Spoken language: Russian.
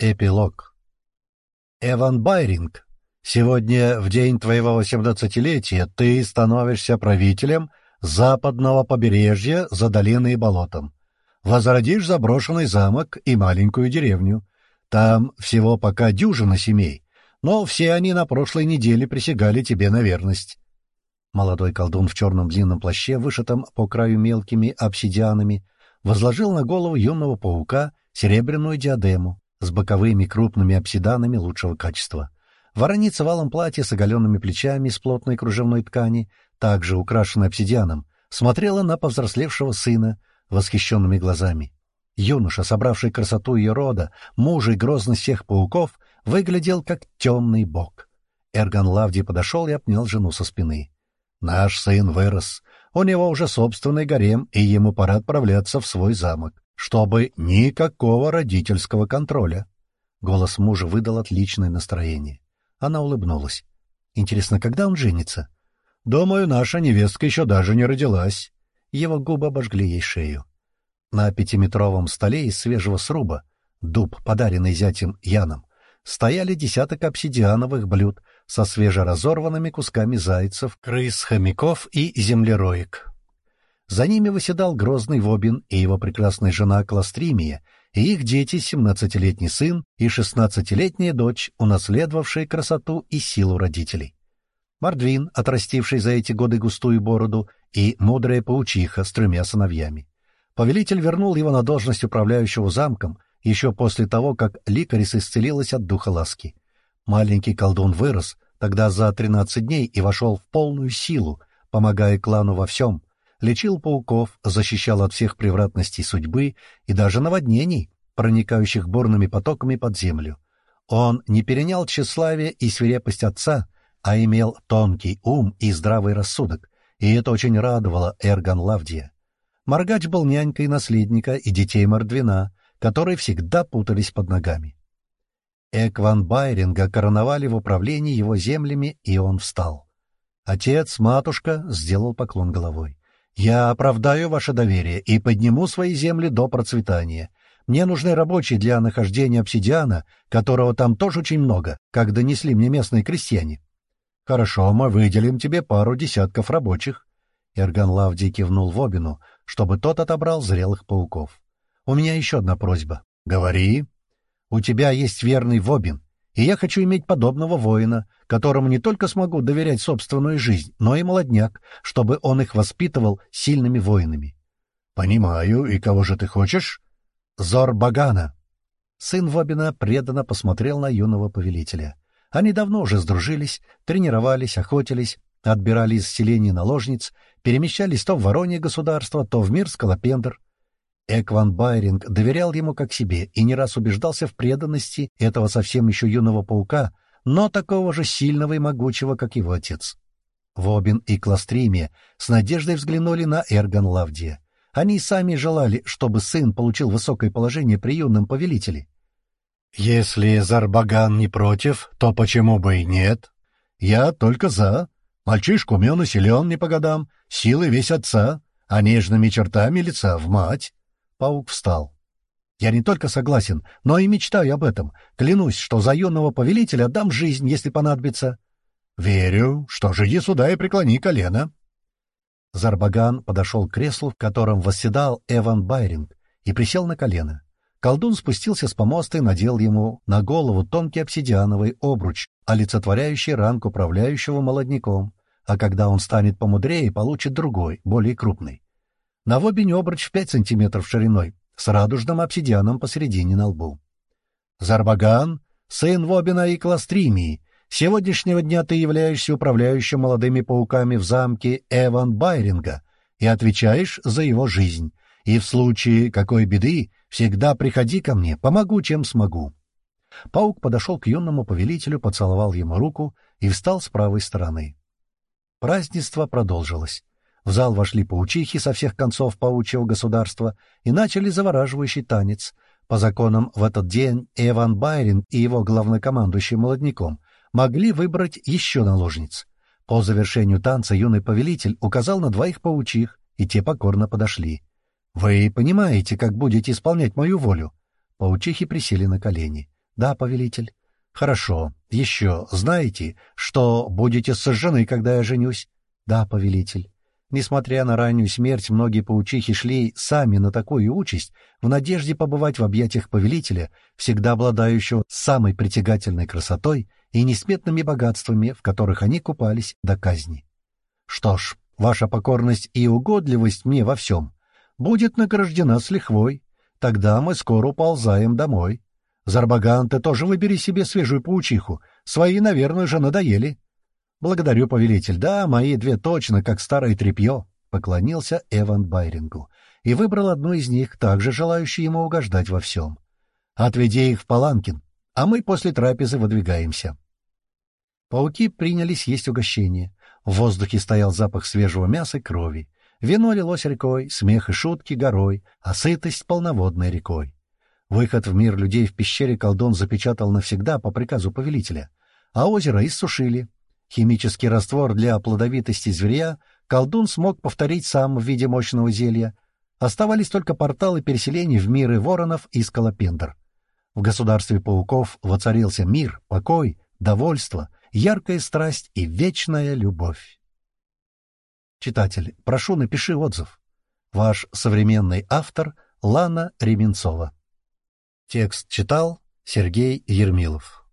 Эпилог. Эван Байринг, сегодня, в день твоего восемнадцатилетия, ты становишься правителем западного побережья за долиной и болотом. Возродишь заброшенный замок и маленькую деревню. Там всего пока дюжина семей, но все они на прошлой неделе присягали тебе на верность. Молодой колдун в черном длинном плаще, вышитом по краю мелкими обсидианами, возложил на голову юного паука серебряную диадему, с боковыми крупными обсиданами лучшего качества. Вороница в алом платье с оголенными плечами из плотной кружевной ткани, также украшенной обсидианом, смотрела на повзрослевшего сына восхищенными глазами. Юноша, собравший красоту ее рода, мужа и грозность всех пауков, выглядел как темный бог. Эрган Лавди подошел и обнял жену со спины. «Наш сын вырос. У него уже собственный гарем, и ему пора отправляться в свой замок чтобы никакого родительского контроля. Голос мужа выдал отличное настроение. Она улыбнулась. Интересно, когда он женится? Думаю, наша невестка еще даже не родилась. Его губы обожгли ей шею. На пятиметровом столе из свежего сруба, дуб, подаренный зятем Яном, стояли десяток обсидиановых блюд со свежеразорванными кусками зайцев, крыс, хомяков и землероек. За ними выседал грозный Вобин и его прекрасная жена Кластримия, и их дети, семнадцатилетний сын и шестнадцатилетняя дочь, унаследовавшие красоту и силу родителей. Мордвин, отрастивший за эти годы густую бороду, и мудрая паучиха с тремя сыновьями. Повелитель вернул его на должность управляющего замком еще после того, как Ликарис исцелилась от духа ласки. Маленький колдун вырос тогда за тринадцать дней и вошел в полную силу, помогая клану во всем — лечил пауков, защищал от всех превратностей судьбы и даже наводнений, проникающих бурными потоками под землю. Он не перенял тщеславие и свирепость отца, а имел тонкий ум и здравый рассудок, и это очень радовало Эрган Лавдия. Маргач был нянькой наследника и детей Мордвина, которые всегда путались под ногами. Экван Байринга короновали в управлении его землями, и он встал. Отец, матушка, сделал поклон головой. Я оправдаю ваше доверие и подниму свои земли до процветания. Мне нужны рабочие для нахождения обсидиана, которого там тоже очень много, как донесли мне местные крестьяне. Хорошо, мы выделим тебе пару десятков рабочих. Эрган Лавди кивнул Вобину, чтобы тот отобрал зрелых пауков. У меня еще одна просьба. Говори. У тебя есть верный Вобин, и я хочу иметь подобного воина, которому не только смогу доверять собственную жизнь, но и молодняк, чтобы он их воспитывал сильными воинами. — Понимаю. И кого же ты хочешь? — Зорбагана. Сын Вобина преданно посмотрел на юного повелителя. Они давно уже сдружились, тренировались, охотились, отбирали из селений наложниц, перемещались то в Воронье государство, то в мир Скалопендр. Экван Байринг доверял ему как себе и не раз убеждался в преданности этого совсем еще юного паука, но такого же сильного и могучего, как его отец. Вобин и Кластримия с надеждой взглянули на Эрган Лавдия. Они сами желали, чтобы сын получил высокое положение при юном повелителе. «Если Зарбаган не против, то почему бы и нет? Я только за. Мальчишка умен и силен не по годам, силы весь отца, а нежными чертами лица в мать». Паук встал. Я не только согласен, но и мечтаю об этом. Клянусь, что за юного повелителя дам жизнь, если понадобится. — Верю. Что же, иди сюда и преклони колено. Зарбаган подошел к креслу, в котором восседал Эван Байринг, и присел на колено. Колдун спустился с помоста и надел ему на голову тонкий обсидиановый обруч, олицетворяющий ранг управляющего молодняком, а когда он станет помудрее, получит другой, более крупный. На вобине обруч в пять сантиметров шириной, с радужным обсидианом посередине на лбу. «Зарбаган, сын Вобина и Кластримии, сегодняшнего дня ты являешься управляющим молодыми пауками в замке Эван Байринга и отвечаешь за его жизнь. И в случае какой беды всегда приходи ко мне, помогу, чем смогу». Паук подошел к юному повелителю, поцеловал ему руку и встал с правой стороны. Празднество продолжилось. В зал вошли паучихи со всех концов паучьего государства и начали завораживающий танец. По законам в этот день Эван Байрин и его главнокомандующий молодняком могли выбрать еще наложниц. По завершению танца юный повелитель указал на двоих паучих, и те покорно подошли. «Вы понимаете, как будете исполнять мою волю?» Паучихи присели на колени. Да, повелитель. Хорошо. Еще знаете, что будете сожжены, когда я женюсь? Да, повелитель. Несмотря на раннюю смерть, многие паучихи шли сами на такую участь в надежде побывать в объятиях повелителя, всегда обладающего самой притягательной красотой и несметными богатствами, в которых они купались до казни. Что ж, ваша покорность и угодливость мне во всем будет награждена с лихвой. Тогда мы скоро уползаем домой. Зарбаган, ты тоже выбери себе свежую паучиху. Свои, наверное, уже надоели. «Благодарю, повелитель. Да, мои две точно, как старое тряпье», — поклонился Эван Байрингу и выбрал одну из них, также желающую ему угождать во всем. «Отведи их в Паланкин, а мы после трапезы выдвигаемся». Пауки принялись есть угощение. В воздухе стоял запах свежего мяса и крови. Вино лилось рекой, смех и шутки горой, а сытость — полноводной рекой. Выход в мир людей в пещере колдун запечатал навсегда по приказу повелителя, а озеро иссушили, Химический раствор для плодовитости зверя колдун смог повторить сам в виде мощного зелья. Оставались только порталы переселений в миры воронов и скалопендр. В государстве пауков воцарился мир, покой, довольство, яркая страсть и вечная любовь. Читатель, прошу, напиши отзыв. Ваш современный автор Лана Ременцова. Текст читал Сергей Ермилов.